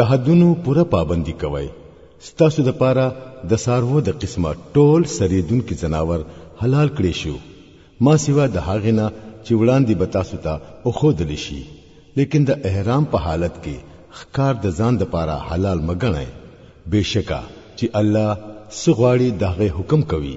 د حدونو پوره پابندي کوئ ستاسو د پاره د ساروو د قسمه ټول سریدون کې زناور حلال کړی شو ما سیوا د هغه نه چې وړاندې به تاسو ته او خودل شي لیکن د احرام په حالت کې خکار د ځان د پاره حلال مګنئ بشکا چې الله سغواړي دغه حکم کوي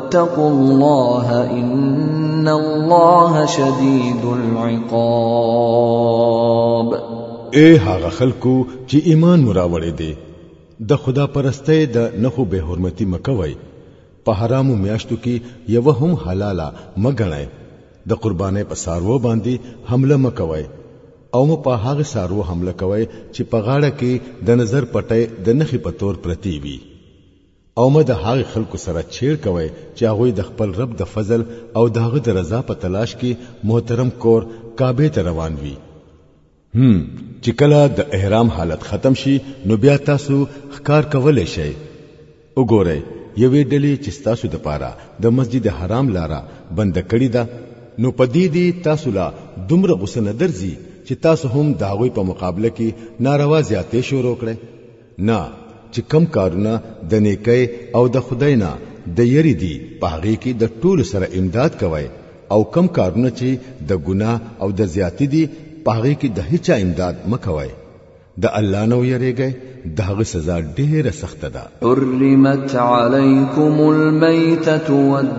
واتقوا الله ان الله شديد العقاب اے هغه خلکو چې ایمان مراوړې دي د خدا پرسته د نخو به حرمتي مکوي په حرامو میاشتو کې یو هم حلاله مګنئ د قربانې په سارو باندې حمله مکوي او مو په هغه سارو حمله کوي چې په غاړه کې د نظر پټه د نخي په تور پرتی وي او مه د هغه خلکو سره چیر کوي چې هغه د خپل رب د فضل او د هغه د رضا په تلاش کې محترم کور کعبه ته روان وي هم چې کله د احرام حالت ختم شي نو بیا تاسو ښکار کولای شئ وګورئ یوې ډلې چې تاسو د پاره د مسجد حرام لاره بند کړی ده نو په دې دې تاسو لا دومره غوسه نه درځي چې تاسو هم د هغوی په مقابله کې ناروا زیاتې شروع کړئ نه چې کم کارونه د نیکۍ او د خدای نه د یری دی په هغه کې د ټولو سره امداد کوي او کم کارونه چې د ګناه او د زیاتی دی په هغه کې د هیچا امداد مکوي د الله نو یریږي د هغه سزا ډیره سخته ده حرمت علیکم المیتۃ والدم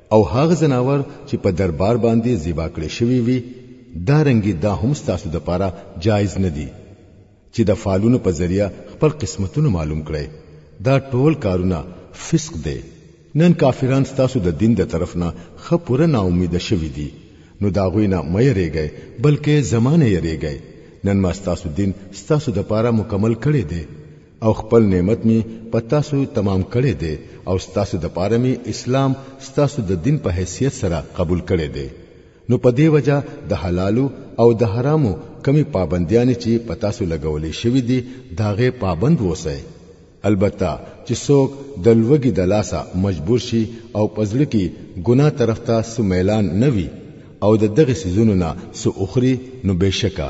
او هغه زناور چې په دربار باندې زیبا کړی شوی وي دا رنګي دا هم ستاسو د پاره جایز نه دي چې د فالونو په ذریعہ خپل قسمتونه معلوم کړئ دا ټول کارونه فسق دی نن کافران ستاسو د دین د طرف نه خه پوره نا امید شوی دي نو دا غوی نه مې ریګي بلکې زمانه یې ریګي نن ما ستاسو دین ستاسو د پاره مکمل کړی دی او خپل نعمت می په تاسو تمام کړی دی او ستاسو د پاره می اسلام ستاسو د دین په حیثیت سره قبول کړی دی نو په دی وجه د حلالو او د حرامو کمی پابندیان چې په تاسو لګولې شوی دی داغه پابند وسی البته چې څوک د لوګي د لاسه مجبور شي او پزړه کې ګناه طرف ته سمیلان نوي او د دغه سيزونو نه سو اخري نو بشکا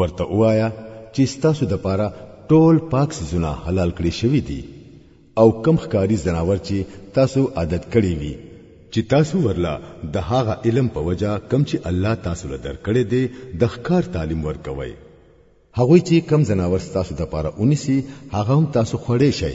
ورته وایا چې ستاسو د پاره ټول پاک سيزونه حلال کړی شوی دي او کم ښکاری زناور چې تاسو عادت کړی وي چې تاسو ورلا د هغه علم په وجا کم چې الله تاسو له درکړې دي د ښکار تعلیم ورکوي هغه چې کم زناور تاسو د پاره اونیسی هغه هم تاسو خړې شي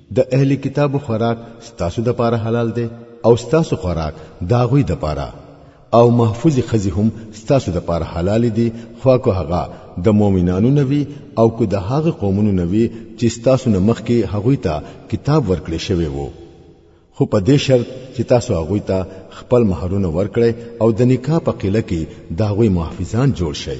د اهل کتابو خوراک ستاسو د پاره حلال دی او ستاسو خوراک دا غوي د پاره او محفوظ خزي هم ستاسو د پاره حلال دي خو کو هغه د مؤمنانو نوي او کو د هغه قومونو نوي چې ستاسو نه مخکې هغوی ته کتاب ورکړې شوی وو خو په دې شرط چې تاسو هغوی ته خپل مہرونه ورکړئ او د نکاح په قله کې دا غوي محافظان جوړ شئ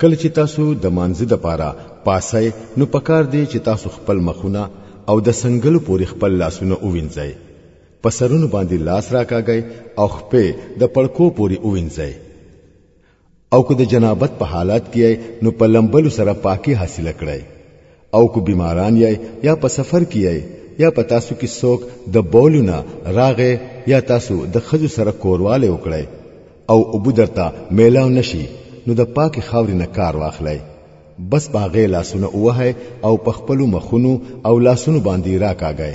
کله چې تاسو د مانځه د پاره پاسای نو پکار دی چې تاسو خپل مخونه او د سنگلو پوری خپل لاسونه اووینځئ په سرونو باندې لاس راکاږئ او خپې د پړکو پوری اووینځئ او که د جنابت په حالت کې نو په لمبلو سره پاکي حاصل کړئ او کو بیماران یای یا په سفر کې یای یا په تاسو کې څوک د بولونه راغې یا تاسو د خزو سره کورواله وکړی او ابو درته میلاو نشي نو د پاکي خاورې نه کار واخلای بس باغې لاسونه وه او په خپل مخونو او لاسونو باندې راکاږی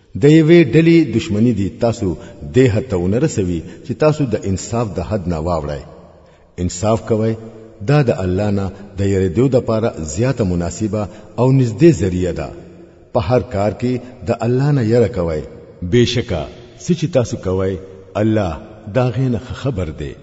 د یوې ډلې دشمنی دی تاسو د حد ته ونه رسوي چې تاسو د انصاف د حد نه واوړای انصاف کوئ دا د الله نه د یریدو د پاره زیاته مناسبه او نږدې ذریعہ ده په هر کار کې د الله نه یره کوئ بشکا سچ تاسو کوئ الله دا غینه خبر دی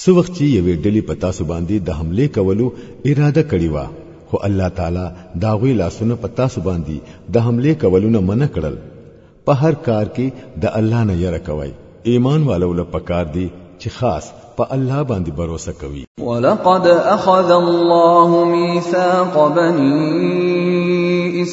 څو وخت چې یوې ډلې په تاسو باندې د حمله کولو اراده کړې و خو الله تعالی دا غوي لاسونه په تاسو باندې د حمله کولو نه منع کړل په هر کار کې د الله نه یره کوي ایمان والو له پکار دي چې خاص په الله باندې باور وکوي ولقد اخذ الله ميثاق بني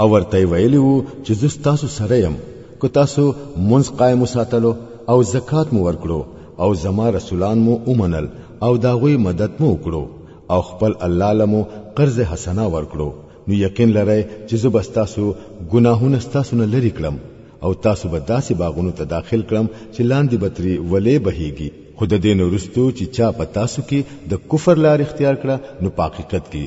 او ورته ویلی وو چې زه تاسو سره يم کو تاسو منځ قائم ساتلو او زکات مو ورکړو او زما رسولان مو اومنل او داغوی مدد مو وکړو او خپل الله لمو قرض حسنا ورکړو نو یقین لره چې زه بس تاسو ګناهونه تاسو نه لری کړم او تاسو به داسې باغونو ته داخل کړم چې لاندې بتري ولې بهيږي خود دین ورستو چې چا په تاسو کې د کفر لار اختیار کړه نو په حقیقت کې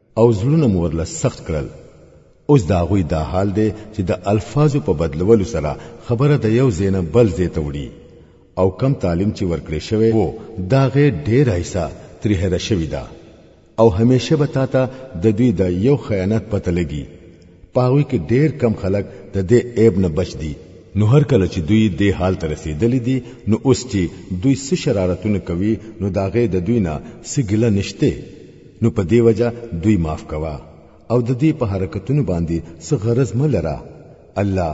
او زلون مور له سخت کړل اوس دا غوي دا حال دی چې د الفاظو په بدلولو سره خبره د یو زینه بل زی ته وړي او کم تعلیم چې ورکړې شوی وو دا غې ډېر ایسا تری هره شوی دا او همیشه به تاته د دوی د یو خیانت پته لګي پاوی کې ډیر کم خلک د دې عیب نه بچ دي نو هر کله چې دوی دې حال ته رسیدلې دي نو اوس چې دوی څه شرارتونه کوي نو داغه د دوی نه سګله نشته نو په دې وجه دوی معاف کوا او د دې په حرکتونو باندې څه غرض ملره الله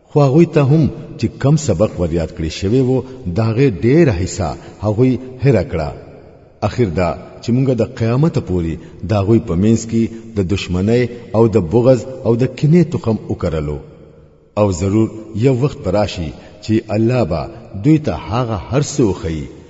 خو هغوی ته هم چې کم سبق ور یاد کړی شوی وو دا غي ډیر حصہ هغوی هر کړه اخر دا چې موږ د قیامت پوري دا غوي په مینس کې د دشمنی او د بغض او د کینې تخم وکړلو او ضرور یو وخت پراشي چې الله با دوی ته هغه هر څه وخی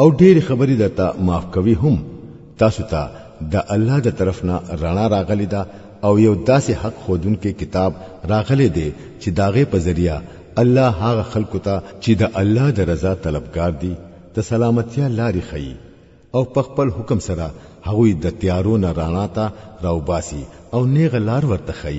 او ډېر خبرې درته معاف کوي هم تاسو ته د الله د طرف نه رڼا راغلی ده او یو داسې حق خودونکو کتاب راغلی دی چې داغه په ذریعہ الله هغه خلکو ته چې د الله د رضا طلبګار دي د سلامتیا لارې خي او په خپل حکم سره هغوی د تیارو نه رانا ته راوباسي او نیغه لار ورته خي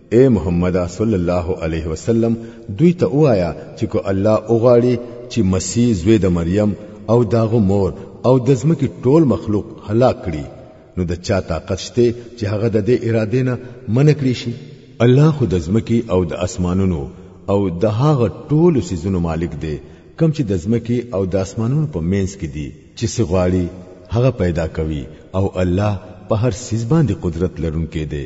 اے محمد صلی الله علیه وسلم دوی ته وایا چې کو الله اوغاړي چې مسیح زوی د مریم او داغه مور او د ځمکې ټول مخلوق هلاک کړي نو د چا طاقت شته چې هغه د دې اراده نه منکړي شي الله خو د ځمکې او د اسمانونو او د هغه ټولو سيزونو مالک دی کم چې د ځمکې او د اسمانونو په مینس کې دي چې څه غواړي هغه پیدا کوي او الله په هر سیز باندې قدرت لرونکي دی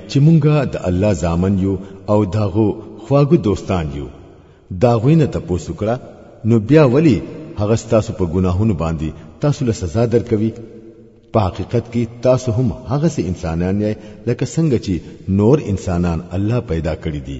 چې مونږه د الله ځامن یو او داغو خواږه دوستان یو داغوینه تاسو کړه نو بیا ولی هغه تاسو په ګناهونو باندې تاسو له سزا درکوي په حقیقت کې تاسو هم هغه سي انسانان یې لکه څنګه چې نور انسانان الله پیدا کړی دي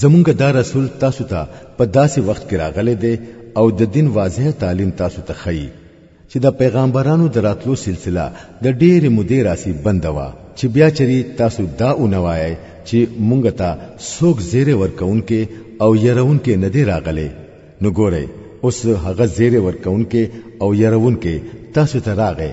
زمونږ دا رسول تاسو ته په داسې وخت کې راغلی دی او د دین واضح تعلیم تاسو ته خي چې د پیغمبرانو دراتلو سلسله د ډېرې مودې راسي بند و چې بیا چری تاسو دا اونوایي چې مونږ ته سوک زیره ورکونکې او يرونکې نه دی راغلی نو ګوره اوس هغه زیره ورکونکې او يرونکې تاسو ته راغی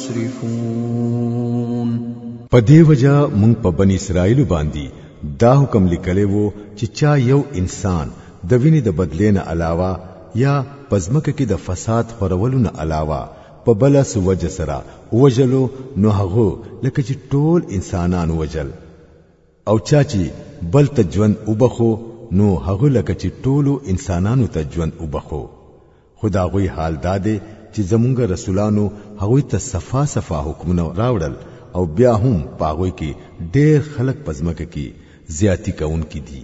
يسرفون په دې وجه مونږ په بنی اسرائیل باندې دا حکم لیکلی وو چې چا یو انسان د وینې د بدلې نه علاوه یا پزمکه کې د فساد خورولو نه علاوه په بل اس وجه سره وجلو نو هغه لکه چې ټول انسانان وجل او چا چې بل ته ژوند وبخو نو هغه لکه چې ټولو انسانانو ته ژوند وبخو خدا غوي حال داده چې زمونږ رسولانو هغه ته صفا صفا حکمونه راوړل او بیا هم پاغوي کې ډېر خلک پزمکه کې زیاتی کوونکې دي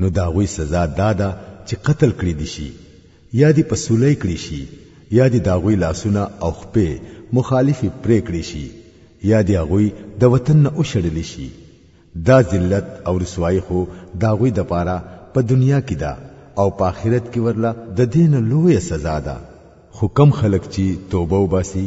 نو دا غوی سزا دا ده چې قتل کړی دي شي یا دی په سولې کړی شي یا دی دا غوی لاسونه او خپې مخالفي پرې کړی شي یا دی غوی د وطن نه وشړل شي دا ذلت او رسوایی خو دا غوی د پاره په دنیا کې ده او په آخرت کې ورله د دین لوی سزا ده خو کم خلک چې توبه وباسي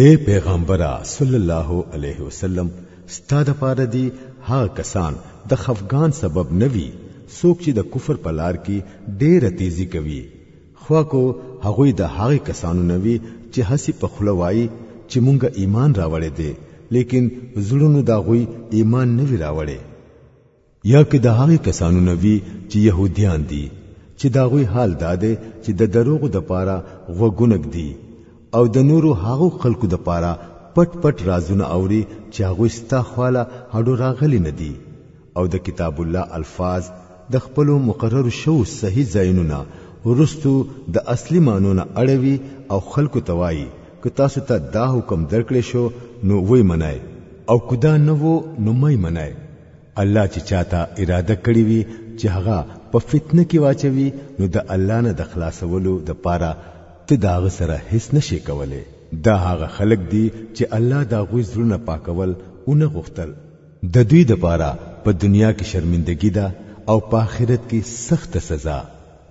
اے پیغمبره صلی الله علیه وسلم ستا د پاره دی هغه کسان د خفغان سبب نه وي څوک چې د کفر په لار کې ډېره تیزی کوي خو کو هغوی د هغه کسانو نه وي چې هسي په خوله وایي چې مونږ ایمان راوړې دي لیکن زړونو دا غوي ایمان نه وی راوړې یا که د هغه کسانو نه وی چې يهوديان دي چې دا غوي حال دا دی چې د دروغو د پاره غوګونګ دي او د نورو هغه خلکو د پاره پټ پټ رازونه اوري چې هغه ستا خواله هډو راغلي نه دي او د کتاب الله الفاظ د خپل مقرر شو صحیح ځایونو نه ورستو د اصلي مانو نه اړوي او خلکو توای که تاسو ته دا حکم درکړې شو نو وای منای او کدا نه وو نو مې منای الله چې چاته اراده کړی وي چې هغه په فتنه کې واچوي نو د الله نه د خلاصولو د پاره ته دا غ سره هیڅ نشي کولای دا هغه خلق دي چې الله دا غوي زړونه پاکول او نه غختل د دوی د پاره په دنیا کې شرمندګي ده او په آخرت کې سخت سزا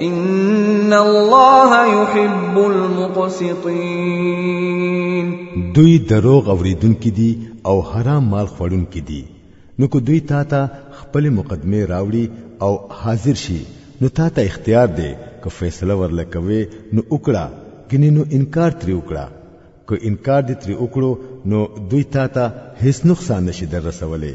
ان الله يحب المقسطين دوی دروغ اوریدونکو دي او حرام مال خورونکو دي نو کو دوی تا ته خپل مقدمه راوړي او حاضر شي نو تا ته اختیار دی که فیصله ورله کوي نو وکړه ګنې نو انکار تری وکړه که انکار دې تری وکړو نو دوی تا ته هیڅ نقصان نشي در رسولې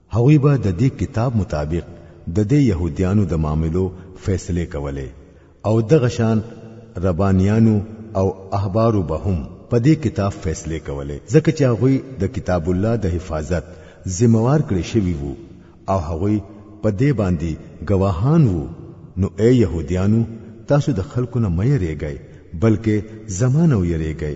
هغوی به د دې کتاب مطابق د دې یهودیانو د معاملو فیصلې کولې او دغه شان ربانیانو او احبارو به هم په دې کتاب فیصلې کولې ځکه چې هغوی د کتاب الله د حفاظت ذمہوار کړی شوی وو او هغوی په دې باندې گواهان وو نو اے يهوديانو تاسو د خلکو نه مې ریګی بلکې زمانه ویریږئ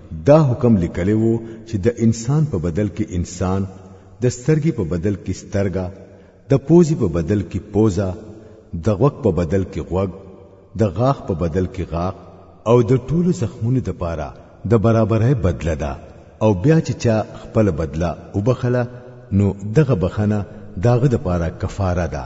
دا حکم لیکلی وو چې د انسان په بدل کې انسان د سترګې په بدل کې سترګه د پوزي په بدل کې پوزا د غوږ په بدل کې غوږ د غاښ په بدل کې غاښ او د ټولو زخمونو د پاره د برابرۍ بدله ده او بیا چې چا خپل بدله وبخله نو دغه بخنه داغه د پاره کفاره ده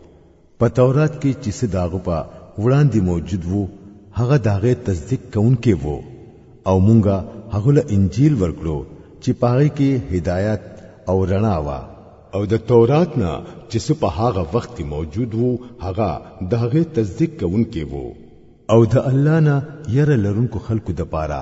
په تورات کې چې څه داغه په وړاندې موجود وو هغه داغه تصدیق کوونکې وو او مونږه هغه له انجیل ورکړو چې پاره کې هدایت او رڼا وا او د تورات نه چې څه په هغه وخت کې موجود وو هغه داغه تصدیق کوونکې وو او د الله نه ير لرونکو خلکو د پاره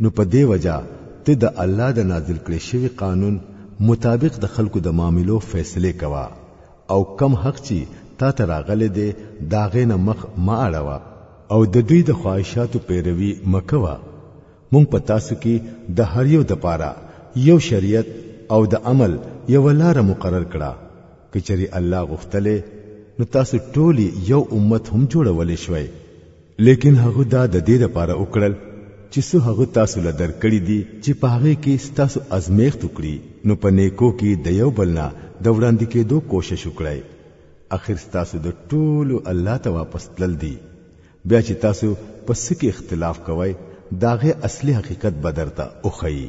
نو په دې وجه ته د الله د نازل کړي شوی قانون مطابق د خلکو د معاملو فیصله کوه او کم حق چې تا ته راغلی دی دا غینه مخ ما اړوه او د دوی د خواهشاتو پیروي مکوه مونږ په تاسو کې د هر یو د پاره یو شریعت او د عمل یو لار مقرر کړه کچري الله غختله نو تاسو ټول یو امت هم جوړول شوي لیکن هغه دا د دې لپاره وکړل چې څه هغه تاسو له درکړي دي چې په هغه کې ستاسو ازمیښت وکړي نو په نیکو کې د یو بل نه د وړاندې کېدو کوشش وکړئ اخر ستاسو د ټولو الله ته واپس تلل دي بیا چې تاسو په څه کې اختلاف کوئ د هغې اصلي حقیقت به درته وښیي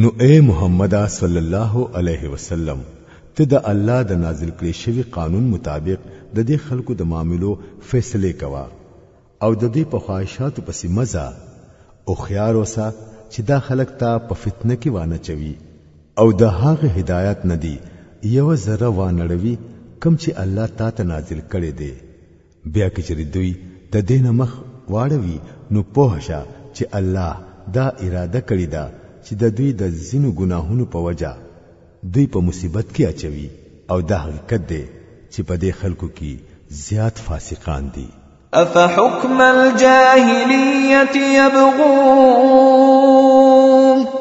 نو اے محمد صلی الله علیه وسلم ته د الله د نازل کړي شوی قانون مطابق د دې خلکو د معاملو فیصله کوه او د دې په خواهشاتو پسې مزه او خيار اوسه چې دا خلک تا په فتنه کې وانه چوي او د هغه هدایت نه دی یو ذره وانړوي کم چې الله تا ته نازل کړي دی بیا کچری دوی د دینه مخ واړوي نو پوه شه چې الله دا اراده کړی ده چې د دوی د ځینو ګناهونو په وجه دوی په مصیبت کې اچوي او دا حقیقت دی چې په دې خلکو کې زیات فاسقان دي افحکم الجاهلیت یبغون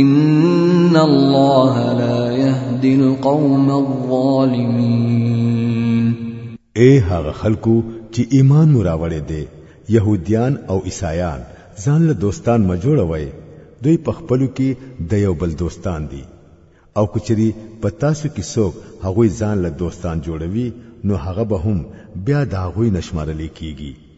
ان الله لا يهدي القوم الظالمين اے هغه خلکو چې ایمان مو راوړې دي يهوديان او عیسایان ځان له دوستان ما جوړوي دوی په خپلو کې د یو بل دوستان دي او کچري په تاسو کې څوک هغوی ځان له دوستان جوړوي نو هغه به هم بیا د هغوی نشمارل کیږي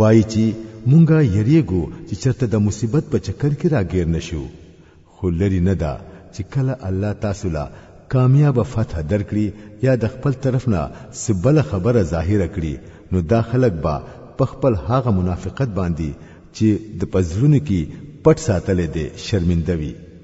وایي چې مونږه یریګو چې چرته د مصیبت په چکر کې راګیر نشو خو لري نه ده چې کله الله تاسو لا کامیاب فتح درکړي یا د خپل طرف نه سبل خبره ظاهره کړي نو دا خلک با په خپل هغه منافقت باندې چې د پزړونو کې پټ ساتلې دي شرمنده وي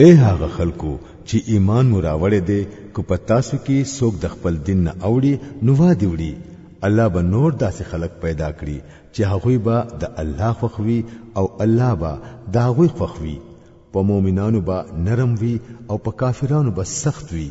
اے هغه خلکو چې ایمان مو راوړې دې کو په تاسو کې څوک د خپل دین نه اوړي نو وا دی وړي الله به نور داسې خلک پیدا کړي چې هغه به د الله خوخوي او الله به دا غوي خوخوي په مؤمنانو به نرم وي او په کافرانو به سخت وي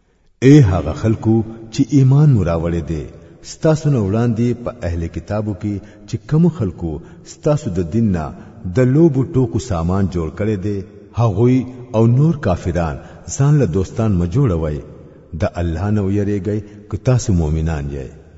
اے هغه خلکو چې ایمان مو راوړی دی ستاسو نه وړاندې په اهل کتابو کې چې کوم خلکو ستاسو د دین نه د لوبو ټوکو سامان جوړ کړی دی هغوی او نور کافران ځان له دوستان مه جوړوئ د الله نه ویریږئ که تاسو مؤمنان یئ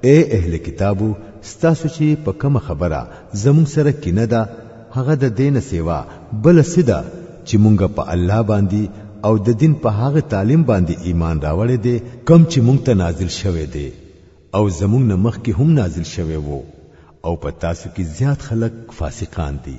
اے اهل کتابو ستاسو چې په کومه خبره زموږ سره کینه ده هغه د دین سیوا بل څه ده چې مونږ په الله باندې او د دین په هغه تعلیم باندې ایمان راوړې دي کم چې مونږ ته نازل شوه دي او زمونږ نه مخکې هم نازل شوه وو او په تاسو کې زیات خلک فاسقان دي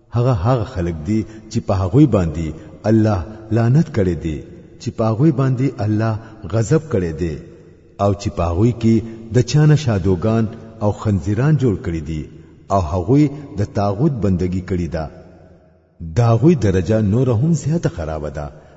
هغه هغه خلک دي چې په هغه باندې الله لعنت کړي دي چې په هغه باندې الله غضب کړي دي او چې په هغه کې د چانه شادوغان او خنزیران جوړ کړي دي او هغه د تاغوت بندگی کړي ده داغوی درجه نور هم زیاته خراب ده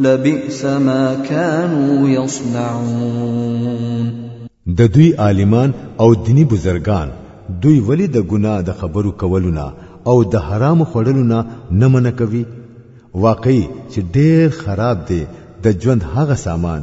لبئس ما كانوا يصنعون د دوی عالمان او دینی بزرگان دوی ولی د ګناه د خبرو کولو نه او د حرام خوړلو نه نه منع کوي واقعي چې ډېر خراب دی د ژوند هغه سامان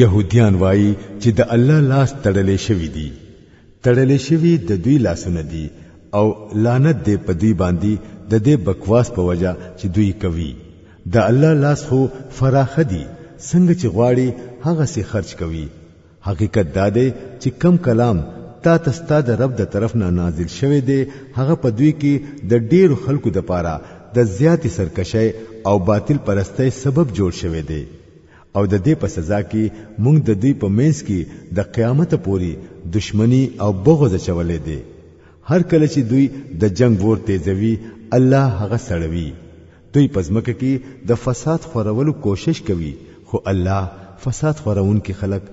يهوديان وایي چې د الله لاس تړلې شوی دی تړلې شوی د دوی لاسونه دي او لعنت دې په دوی باندې د دې بکواس په وجه چې دوی کوي د الله لاس خو فراخه دي څنګه چې غواړي هغه سي خرج کوي حقیقت دا دی چې کم کلام تا تستا د رب د طرف نه نازل شوه دی هغه په دوی کې د ډیر خلکو د پاره د زیاتې سرکشۍ او باطل پرستۍ سبب جوړ شوه دی او د دې په سزا کې موږ د دوی په منځ کې د قیامت پوري دشمنی او بغض چولې دي هر کله چې دوی د جنگ ور تیزوي الله هغه سړوي دوی پزمکه کې د فساد خورولو کوشش کوي خو الله فساد خورونکي خلک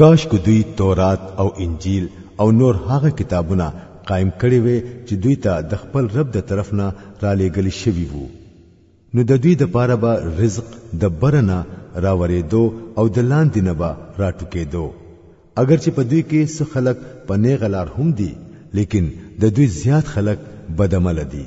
کاش کو دوی تورات او انجیل او نور هغه کتابونه قائم کړي وي چې دوی ته د خپل رب د طرف نه را لېګل شوي وو نو د دوی د پاره به رزق د برنه راورېدو او د لاندې نه به راټوکېدو اگر چې په دوی کې څه خلک په نیغه لار هم دي لیکن د دوی زیات خلک بدعمله دي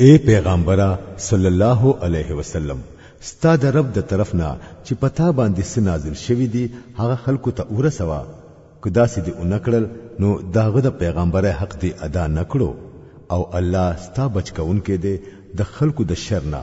اے پیغمبره صلی الله علیه وسلم ستا د رب د طرف نه چې پتا باندې څه نازل شوی دی هغه خلکو ته ورسوه که داسې دی اونکړل نو داغه د پیغمبره حق دی ادا نکړو او الله ستا بچ کونکې دی د خلکو د شر نه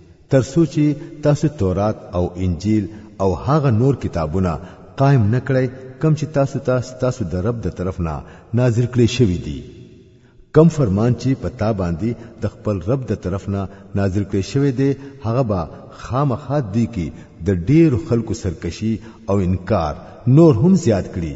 تر څو چې تاسو تورات او انجیل او هغه نور کتابونه قائم نه کړئ کم چې تاسو ته تا تاسو د رب د طرف نه نازل کړي شوی دي کم فرمان چې په تا باندې د خپل رب د طرف نه نازل کړي شوی دی هغه به خامخا دی کې د ډیر خلکو سرکشي او انکار نور هم زیات کړي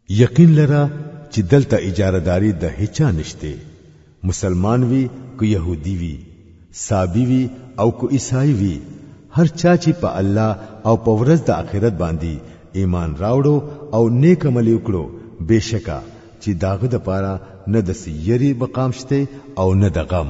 یقین لره چې دلته اجارهداري د هیچا نشته مسلمان وي که يهودي وي صابي وي او که عیسائی وي هر چا چې په الله او په ورځ د آخرت باندې ایمان راوړو او نیک عمل وکړو بشکا چې داغه د پاره نه د سیری بقام شته او نه د غم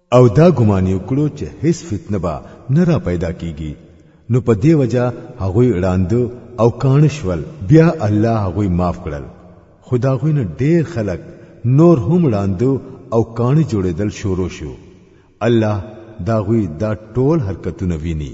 او دا ګمان یې وکړو چې هیڅ فتنه به نه را پیدا کیږي نو په دې وجه هغوی ړاند او کاڼه شول بیا الله هغوی معاف کړل خو دا غوی نه ډیر خلک نور هم ړاند او کاڼه جوړېدل شروع شو الله دا غوی دا ټول حرکتونه ویني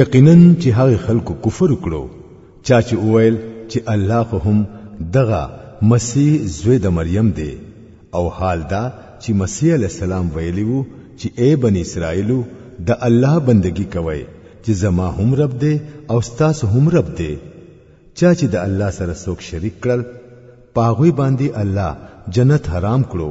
یقینا چې هغه خلکو کفر وکړو چا چې وویل چې الله خو هم دغه مسیح زوی د مریم دی او حال دا چې مسیح علی السلام ویلی وو چې اے بنی اسرائیلو د الله بندگی کوئ چې زما هم رب دی او ستاسو هم رب دی چا چې د الله سره څوک شریک کړل پاغوی باندې الله جنت حرام کړو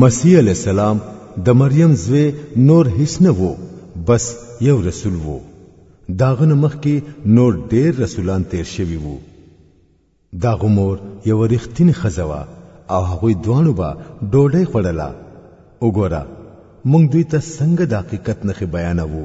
مسیح علیه السلام د مریم زوی نور هیڅ نه وو بس یو رسول وو داغه نه مخکې نور ډیر رسولان تیر شوي وو داغه مور یو رښتینی ښځه وه او هغوی دواړو به ډوډۍ خوړله وګوره موږ دوی ته څنګه د حقیقت نښې بیانوو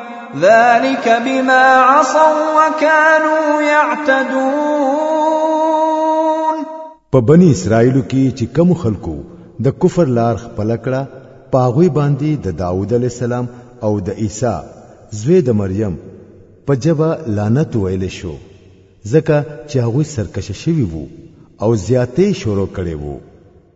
ذلك بما عصوا وكانوا يعتدون په بني اسرائیل کې چې کم خلکو د کفر لار خپل کړه پاغوي باندې د داوود علی السلام او د عیسی زوی د مریم په جبه لعنت ویل شو ځکه چې هغه سرکشه شوی وو او زیاتې شروع کړي وو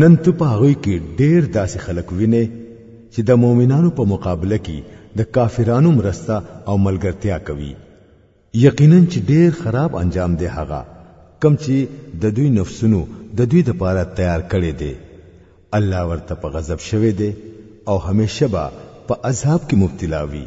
نن ته په هغوی کې ډېر داسې خلک وینې چې د مؤمنانو په مقابله کې د کافرانو مرسته او ملګرتیا کوي یقینا چې ډېر خراب انجام دی هغه کم چې د دوی نفسونو د دوی د پاره تیار کړي دي الله ورته په غضب شوه دي او همیشه به په عذاب کې مبتلا وي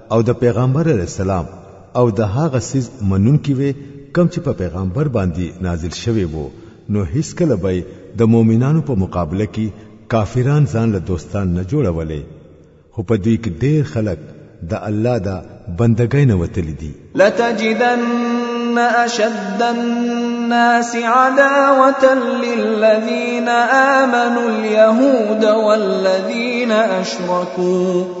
او د پیغمبر علی السلام او د هغه سیز منونکي وي کم چې په پیغمبر باندې نازل شوی وو نو هیڅ کله به د مؤمنانو په مقابله کې کافران ځان له دوستان نه جوړولې خو په دوی کې ډېر خلک د الله د بندګۍ نه وتلي دي لتجدن اشد الناس عداوة للذين آمنوا اليهود والذين أشركوا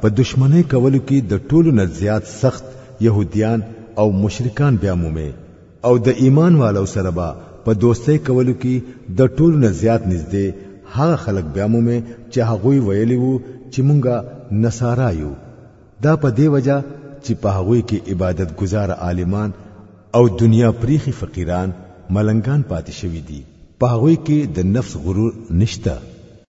په دشمنۍ کولو کې د ټولو نه زیات سخت یهودیان او مشرکان بیا مومې او د ایمان والو سره به په دوستۍ کولو کې د ټولو نه زیات نږدې هغه خلک بیا مومې چې هغوی ویلی وو چې مونږه نصارا یو دا په دې وجه چې په هغوی کې عبادت گزار عالمان او دنیا پریخي فقیران ملنګان پاتې شوي دي په هغوی کې د نفس غرور نشته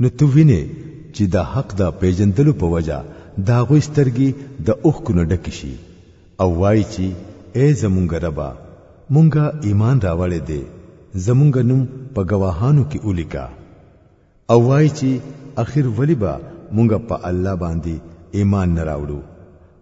نو ته وینې چې د حق د پیژندلو په وجه د هغوی سترګې د اوښکو نه ډکې شي او وایي چې ای زمونږ ربه مونږه ایمان راوړی دی زمونږ نوم په ګواهانو کې ولیکه او وایي چې اخر ولی به مونږه په الله باندې ایمان نه راوړو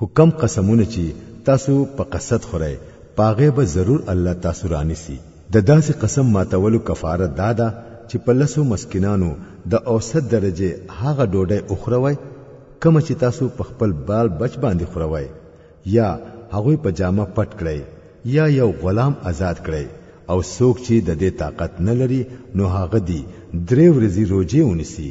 حکم قسمونه چې تاسو په قصد خورئ پاغه به ضرور الله تاسو رانیسی د داسې قسم ماتولو کفاره دا ده چې په لسو مسکینانو د اوسط درجه هغه ډوډۍ اخروي کوم چې تاسو په خپل بال بچ باندې خوروي یا هغه په جامه پټ کړئ یا یو غلام آزاد کړئ او څوک چې د دې طاقت نه لري نو هغه دی درې ورځې روزي ونیسي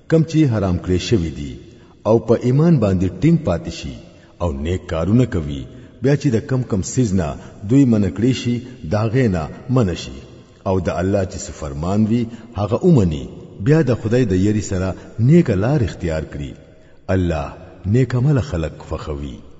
کم چې حرام کړی شوی دی او په ایمان باندې ټینګ پاتې شي او نیک کارونه کوي بیا چې د کم کم سیز نه دوی منع کړی شي دا غینا منع شي او د الله چې څه فرمان وي هغه اومني بیا د خدای د یری سره نیک لار اختیار کړي الله نیک عمل خلق فخوي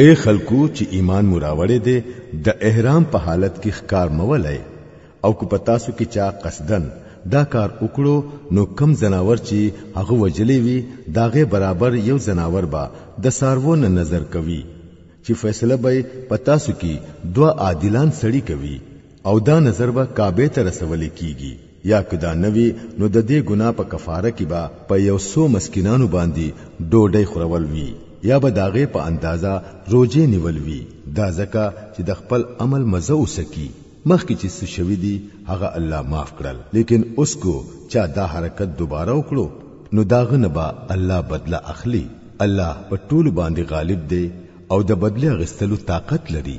اے خلکو چې ایمان مو راوړې دې د احرام په حالت کې ښکار مولای او کو پتا سو کې چا قصدن دا کار وکړو نو کم زناور چې هغه وجلې وي داغه برابر یو زناور با د سارو نه نظر کوي چې فیصله به پتا سو کې دوا عادلان سړی کوي او دا نظر به کعبه ته رسول کیږي یا کدا نوی نو د دې ګنا په کفاره کې به په یو سو مسکینانو باندې ډوډۍ خورول وی یا به داغه په اندازا روزه نیول وی دا ځکه چې د خپل عمل مزه وسکی مخکې چې څه شوی دی هغه الله معاف کړل لیکن اوس کو چا دا حرکت دوباره وکړو نو داغه نه به الله بدله اخلي الله په ټول باندې غالب دی او د بدله غستلو طاقت لري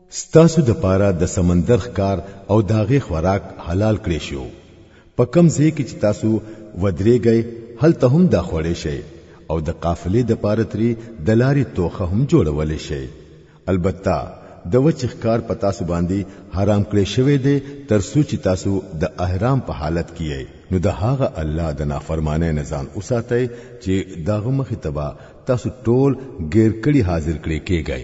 ستاسو د پاره د سمندر ښکار او داغه خوراک حلال کړی شو په کم ځای کې چې تاسو ودرېږئ هلته هم دا خوړې شئ او د قافلې د پاره تری د لارې توخه هم جوړولې شئ البته د وچ ښکار په تاسو باندې حرام کړی شوی دی تر څو چې تاسو د احرام په حالت کې یې نو د هغه الله د نافرمانه نه ځان وساتئ چې دغه مخې تبا تاسو ټول غیر کړي حاضر کړي کېږئ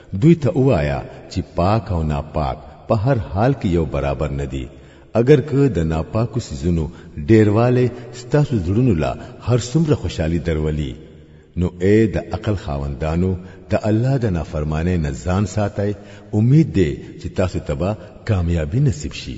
دوی ته وایا چې پاک او ناپاک په هر حال کې یو برابر نه دي اگر که د ناپاکو سيزونو ډیرواله ستاسو زړونو لا هر څومره خوشحالي درولي نو اے د عقل خاوندانو د الله د نافرمانه نه ځان ساتئ امید دی چې تاسو ته به کامیابی نصیب شي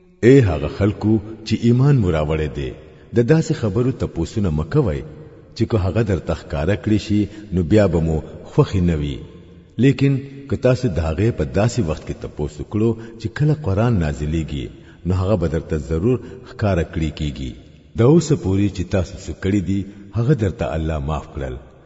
اے هغه خلکو چې ایمان مو راوړی دی د داسې خبرو تپوسونه مکوئ چې که هغه درته ښکاره کړی شي نو بیا به مو خوښې نه وي لیکن که تاسو د هغې په داسې وخت کې تپوس وکړو چې کله قرآن نازلیږي نو هغه به درته ضرور ښکاره کړی کیږي د اوسه پورې چې تاسو څه کړي دي هغه درته الله معاف کړل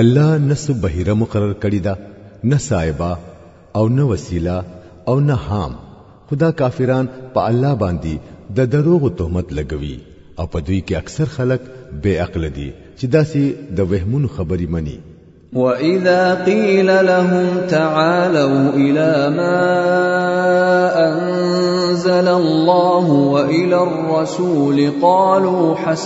الله نس بهیره مقرر کړی دا نه صاحبہ او نه وسیله او نه حام خدا کافران په الله باندې د دروغ تهمت لګوي او په دوی کې اکثر خلک بے عقل دي چې داسې د وهمونو خبري مني واذا قيل لهم تعالوا الى ما انزل الله والى الرسول قالوا حسن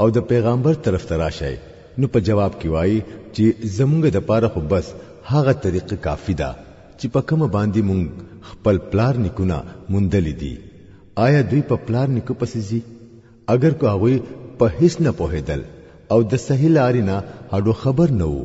او د پیغمبر طرف ته راشئ نو په جواب کې وایي چې زمونږ د پاره خو بس هغه طریقه کافی ده چې په کومه باندې مونږ خپل پلار نیکونه موندلې دي آیا دوی په پلار نیکو پسې ځي اگر که هغوی په هیڅ نه پوهېدل او د صحیح لارې نه هډو خبر نه وو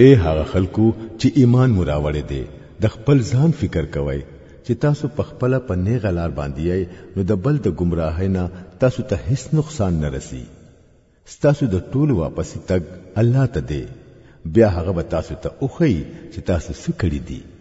اے هغه خلکو چې ایمان مو راوړی دی د خپل ځان فکر کوئ چې تاسو په خپل په نیغه لار باندې یې نو د بل د گمراهۍ نه تاسو ته هیڅ نقصان نه رسی ستاسو د ټولو واپس تګ الله ته دی بیا هغه به تاسو ته اوخی چې تاسو څه کړی دی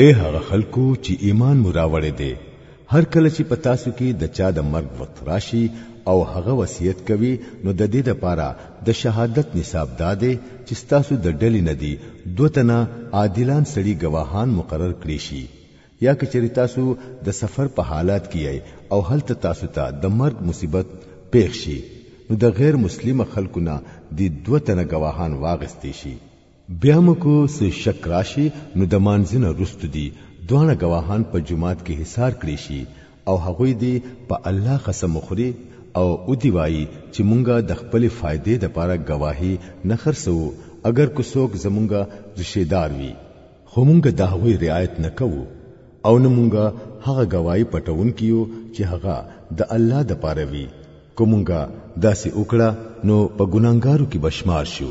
اے هغه خلکو چې ایمان مو راوړی دی هر کله چې په تاسو کې د چا د مرګ وخت راشي او هغه وصیت کوي نو د دې لپاره د شهادت نصاب دا دی چې تاسو د ډلې نه دی دوه تنه عادلان سړي ګواهان مقرر کړی شي یا که چېرې تاسو د سفر په حالات کې یای او هلته تاسو ته د مرګ مصیبت پیښ شي نو د غیر مسلمه خلکو نه دی دوه تنه ګواهان واغستې شي بیا مکو سه شک راشي نو د مانځنه رست دي دوانه گواهان په جماعت کې حصار کړی شي او هغوی دی په الله قسم وخوري او ودی وایي چې مونږه د خپل فائدې د پاره گواهی نه خرڅو اگر کو څوک زمونږه رشیدار وي خو مونږه د هغوی رعایت نه کوو او نه مونږه هغه گواهی پټون کیو چې هغه د الله د پاره وي کومونګه داسې وکړه نو په ګناګارو کې بشمار شو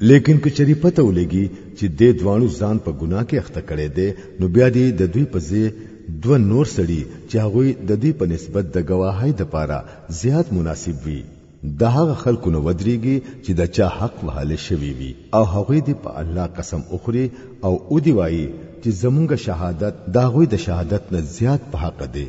لیکن که چری پته ولګي چې دې دوانو ځان په ګناه کې اخته کړي دي نو بیا دې د دوی په ځای دوه نور سړي چې هغه د دوی په نسبت د گواهۍ د پاره زیات مناسب وي د هغه خلکو نه ودرېږي چې د چا حق وهل شوی وي او هغه دې په الله قسم اخري او او دی وایي چې زمونږ شهادت دا غوي د شهادت نه زیات په حق دی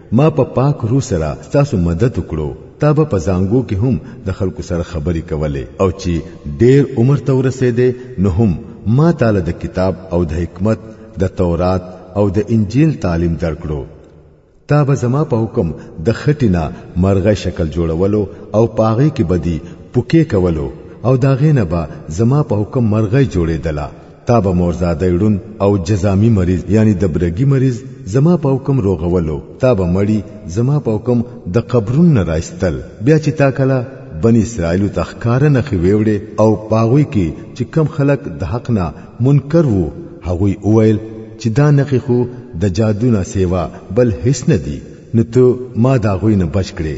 ما په پا پاک روح سره تاسو مدد وکړو تا به په زانګو کې هم د خلکو سره خبرې کولې او چې ډیر عمر ته ورسېدې نو هم ما تعالی د کتاب او د حکمت د تورات او د انجیل تعلیم درکړو تا به زما په حکم د خټینا مرغه شکل جوړولو او پاغې کې بدی پوکې کولو او داغې نه به زما په حکم مرغه جوړېدله تا به مورزادی ړون او جزامی مریض یعنی د برګی مریض زما په حکم روغولو تا به مړی زما په حکم د قبرون نه راستل بیا چې تا کله بنی اسرائیل ته ښکار نه خي ویوړې او پاغوي کې چې کم خلک د حق نه منکر وو هغوی اویل چې دا نخې خو د جادو نه سیوا بل هیڅ نه دی نو ته ما دا غوی نه بچ کړې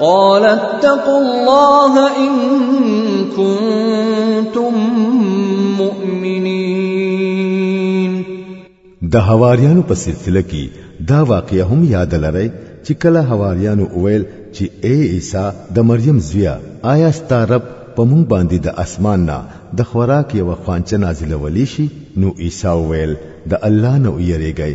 قال اتقوا الله ان كنتم مؤمنين د حواریانو په سلسله کې دا واقعه هم یاد لرئ چې کله حواریانو وویل چې اے عیسی د مریم زویا آیا ستا رب په مونږ باندې د اسمان نه د خوراک یو خوانچه نازلولی شي نو عیسی وویل د الله نه ویریږئ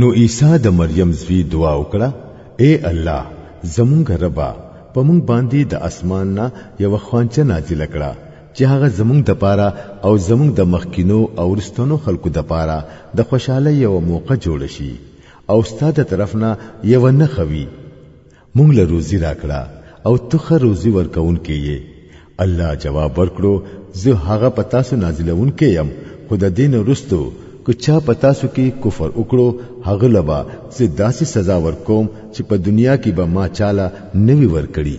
نو عیسی د مریم زوی دعا وکړه اے الله زمونږ ربا په مونږ باندې د اسمان نه یو خوانچه نازل کړه چې هغه زمونږ د پاره او زمونږ د مخکینو او رستنو خلکو د پاره د خوشاله یو موقع جوړ شي او ستاده طرف نه یو نه خوي مونږ له روزي راکړه او ته خه روزي ورکونکې یې الله جواب ورکړو زه هغه په تاسو نازلونکې يم خو د دین رستو که چا په تاسو کې کفر وکړو هغه لبا زه داسې سزا ورکوم چې په دنیا کې به ما چاله نوي ورکړي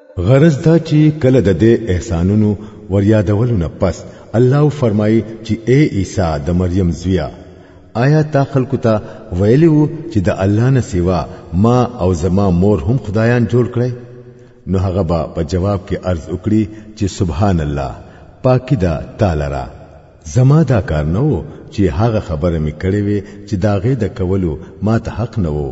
غرض دا چې کله د دې احسانونو وریادولو نه پس الله فرمایي چې اے عیسی د مریم زویا آیا تا خلکو ته ویلی وو چې د الله نه سیوا ما او زما مور هم خدایان جوړ کړی نو هغه به په جواب کې عرض وکړي چې سبحان الله پاکی دا تعالی را زما دا کار نه وو چې هغه خبره مې کړې وي چې داغه د کولو ما ته حق نه وو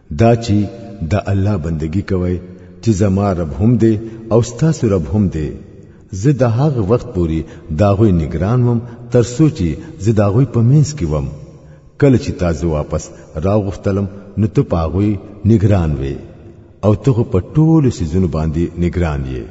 دا چې د الله بندگی کوي چې زما رب هم دی او ستاسو رب هم دی زه د هغه وخت پوري داغوی نگران وم تر سوچي زه داغوی په منځ کې وم کله چې تاسو واپس راغختلم نو ته پاغوی نگران وې او ته په ټولو سيزونو باندې نگران یې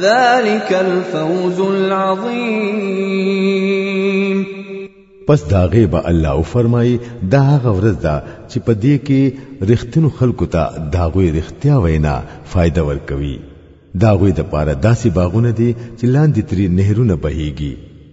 ذلك الفوز العظيم پس دا غیبه الله او فرمای دا هغه ورځ ده چې په دې کې رښتینو خلکو ته دا غوي رښتیا وینا فائدہ ورکوي دا غوي د پاره داسې باغونه دي چې لاندې تری نهرونه بهيږي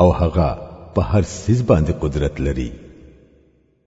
او هغه په هر سیز باندې قدرت لري